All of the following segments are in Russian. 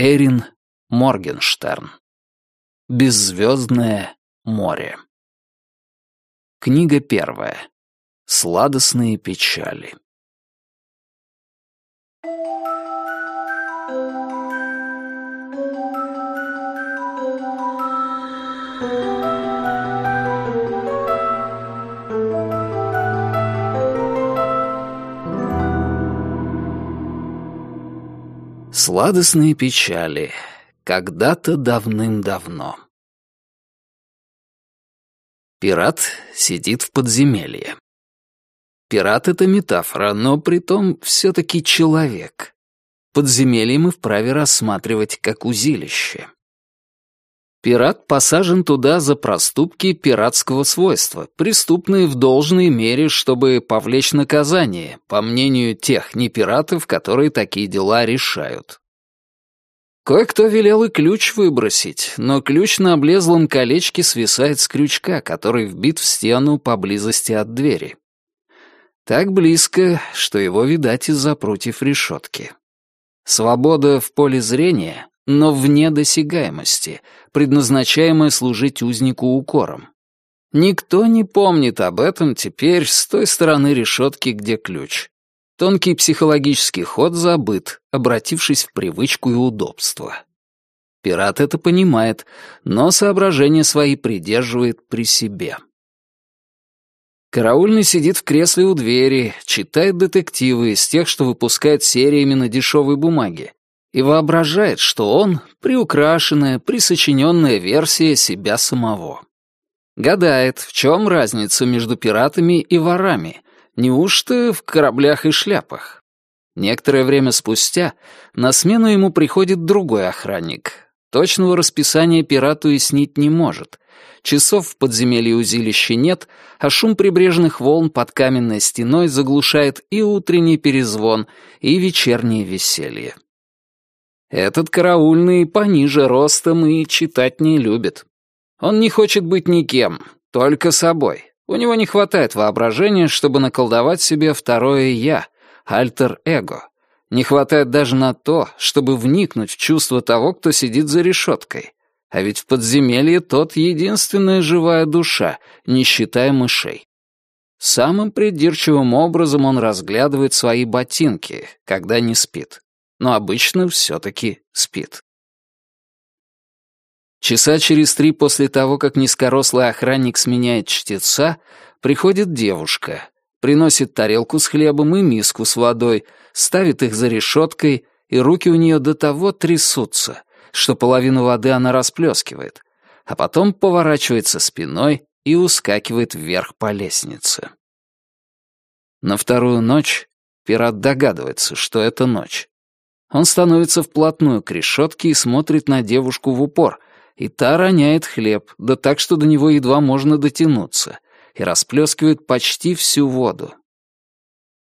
Эрин Моргенштерн. Беззвездное море. Книга первая. Сладостные печали. Сладостные печали. Когда-то давным-давно. Пират сидит в подземелье. Пират — это метафора, но при том все-таки человек. Подземелье мы вправе рассматривать как узилище. Пират посажен туда за проступки пиратского свойства, преступные в должной мере, чтобы повлечь наказание, по мнению тех непиратов, которые такие дела решают. Кое-кто велел и ключ выбросить, но ключ на облезлом колечке свисает с крючка, который вбит в стену поблизости от двери. Так близко, что его видать из-за прутьев решетки. Свобода в поле зрения но вне досягаемости, предназначаемое служить узнику укором. Никто не помнит об этом теперь с той стороны решетки, где ключ. Тонкий психологический ход забыт, обратившись в привычку и удобство. Пират это понимает, но соображения свои придерживает при себе. Караульный сидит в кресле у двери, читает детективы из тех, что выпускают сериями на дешевой бумаге, и воображает, что он — приукрашенная, присочиненная версия себя самого. Гадает, в чем разница между пиратами и ворами, неужто в кораблях и шляпах? Некоторое время спустя на смену ему приходит другой охранник. Точного расписания пирату и снить не может. Часов в подземелье узилища нет, а шум прибрежных волн под каменной стеной заглушает и утренний перезвон, и вечернее веселье. Этот караульный пониже ростом и читать не любит. Он не хочет быть никем, только собой. У него не хватает воображения, чтобы наколдовать себе второе «я», альтер-эго. Не хватает даже на то, чтобы вникнуть в чувство того, кто сидит за решеткой. А ведь в подземелье тот единственная живая душа, не считая мышей. Самым придирчивым образом он разглядывает свои ботинки, когда не спит но обычно все-таки спит. Часа через три после того, как низкорослый охранник сменяет чтеца, приходит девушка, приносит тарелку с хлебом и миску с водой, ставит их за решеткой, и руки у нее до того трясутся, что половину воды она расплескивает, а потом поворачивается спиной и ускакивает вверх по лестнице. На вторую ночь пират догадывается, что это ночь. Он становится вплотную к решетке и смотрит на девушку в упор, и та роняет хлеб, да так, что до него едва можно дотянуться, и расплескивает почти всю воду.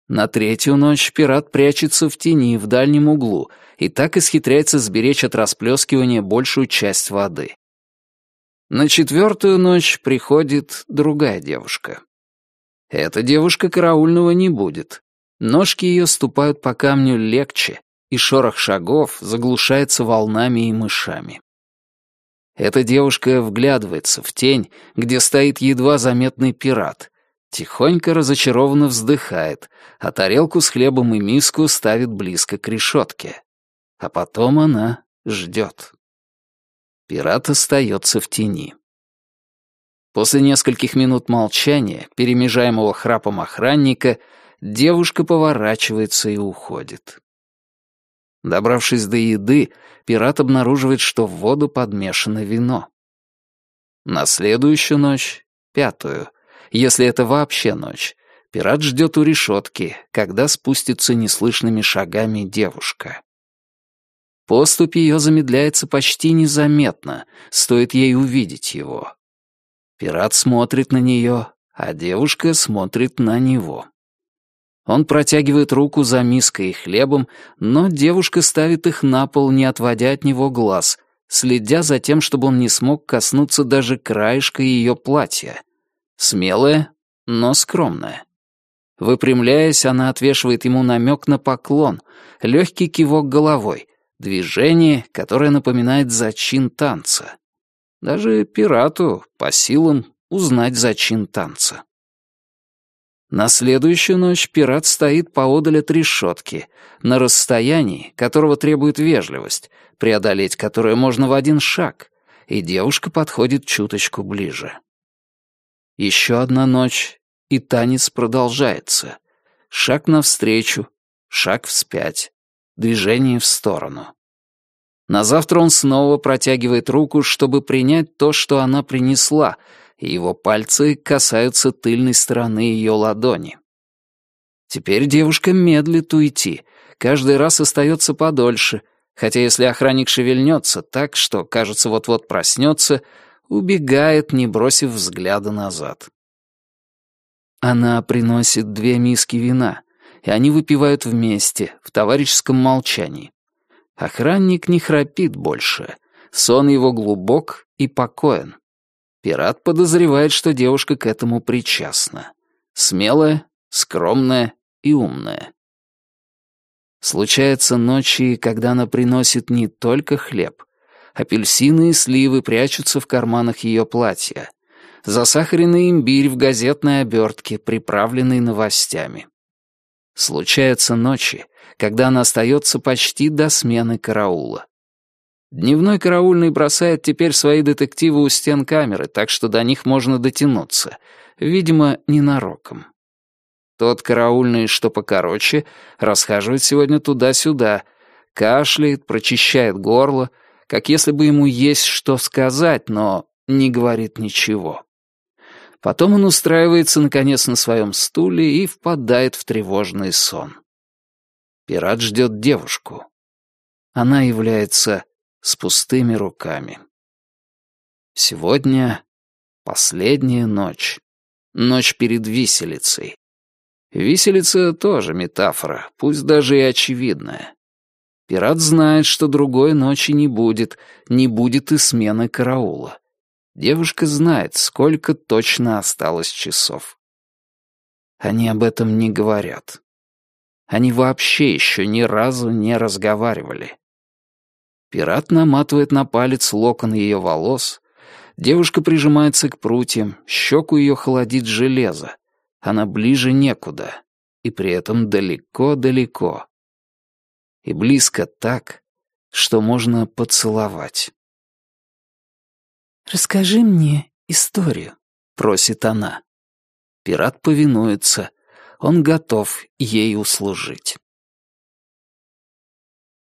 На третью ночь пират прячется в тени в дальнем углу и так исхитряется сберечь от расплескивания большую часть воды. На четвертую ночь приходит другая девушка. Эта девушка караульного не будет. Ножки ее ступают по камню легче, и шорох шагов заглушается волнами и мышами. Эта девушка вглядывается в тень, где стоит едва заметный пират, тихонько разочарованно вздыхает, а тарелку с хлебом и миску ставит близко к решетке. А потом она ждет. Пират остается в тени. После нескольких минут молчания, перемежаемого храпом охранника, девушка поворачивается и уходит. Добравшись до еды, пират обнаруживает, что в воду подмешано вино. На следующую ночь, пятую, если это вообще ночь, пират ждет у решетки, когда спустится неслышными шагами девушка. Поступь ее замедляется почти незаметно, стоит ей увидеть его. Пират смотрит на нее, а девушка смотрит на него. Он протягивает руку за миской и хлебом, но девушка ставит их на пол, не отводя от него глаз, следя за тем, чтобы он не смог коснуться даже краешка ее платья. Смелая, но скромная. Выпрямляясь, она отвешивает ему намек на поклон, легкий кивок головой, Движение, которое напоминает зачин танца. Даже пирату по силам узнать зачин танца. На следующую ночь пират стоит поодаль от решетки, на расстоянии, которого требует вежливость, преодолеть которое можно в один шаг, и девушка подходит чуточку ближе. Еще одна ночь, и танец продолжается. Шаг навстречу, шаг вспять, движение в сторону. На завтра он снова протягивает руку, чтобы принять то, что она принесла, и его пальцы касаются тыльной стороны ее ладони. Теперь девушка медлит уйти, каждый раз остается подольше, хотя если охранник шевельнется так, что, кажется, вот-вот проснется, убегает, не бросив взгляда назад. Она приносит две миски вина, и они выпивают вместе, в товарищеском молчании. Охранник не храпит больше, сон его глубок и покоен. Пират подозревает, что девушка к этому причастна. Смелая, скромная и умная. Случается ночи, когда она приносит не только хлеб. Апельсины и сливы прячутся в карманах ее платья. Засахаренный имбирь в газетной обертке, приправленный новостями. Случаются ночи, когда она остается почти до смены караула. Дневной караульный бросает теперь свои детективы у стен камеры, так что до них можно дотянуться. Видимо, ненароком. Тот караульный, что покороче, расхаживает сегодня туда-сюда, кашляет, прочищает горло, как если бы ему есть что сказать, но не говорит ничего. Потом он устраивается, наконец, на своем стуле и впадает в тревожный сон. Пират ждет девушку. Она является с пустыми руками. Сегодня последняя ночь. Ночь перед виселицей. Виселица тоже метафора, пусть даже и очевидная. Пират знает, что другой ночи не будет, не будет и смены караула. Девушка знает, сколько точно осталось часов. Они об этом не говорят. Они вообще еще ни разу не разговаривали. Пират наматывает на палец локон ее волос. Девушка прижимается к прутьям, щеку ее холодит железо. Она ближе некуда, и при этом далеко-далеко. И близко так, что можно поцеловать. «Расскажи мне историю», — просит она. Пират повинуется. Он готов ей услужить.